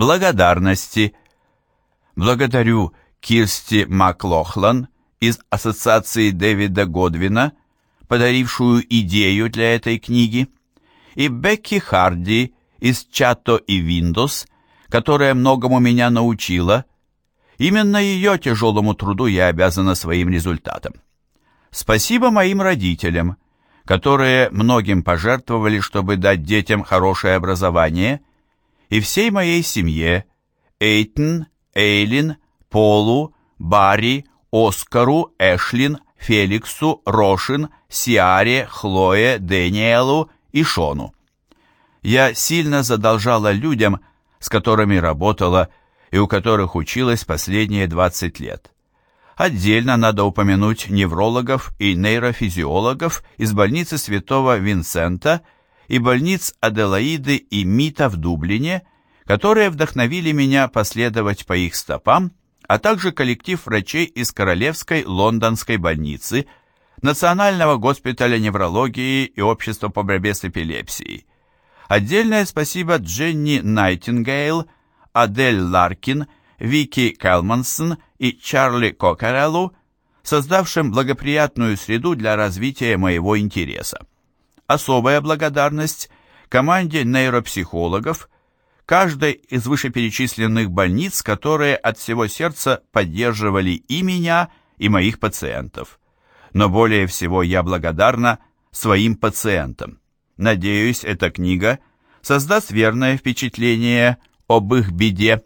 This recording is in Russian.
Благодарности. Благодарю Кирсти Маклохлан из Ассоциации Дэвида Годвина, подарившую идею для этой книги, и Бекки Харди из Чато и Windows, которая многому меня научила. Именно ее тяжелому труду я обязана своим результатом. Спасибо моим родителям, которые многим пожертвовали, чтобы дать детям хорошее образование, и всей моей семье, Эйтон, Эйлин, Полу, Барри, Оскару, Эшлин, Феликсу, Рошин, Сиаре, Хлое, Дэниелу и Шону. Я сильно задолжала людям, с которыми работала и у которых училась последние 20 лет. Отдельно надо упомянуть неврологов и нейрофизиологов из больницы Святого Винсента и больниц Аделаиды и Мита в Дублине, которые вдохновили меня последовать по их стопам, а также коллектив врачей из Королевской лондонской больницы, Национального госпиталя неврологии и Общества по борьбе с эпилепсией. Отдельное спасибо Дженни Найтингейл, Адель Ларкин, Вики Кэлмансон и Чарли Кокареллу, создавшим благоприятную среду для развития моего интереса. Особая благодарность команде нейропсихологов, каждой из вышеперечисленных больниц, которые от всего сердца поддерживали и меня, и моих пациентов. Но более всего я благодарна своим пациентам. Надеюсь, эта книга создаст верное впечатление об их беде.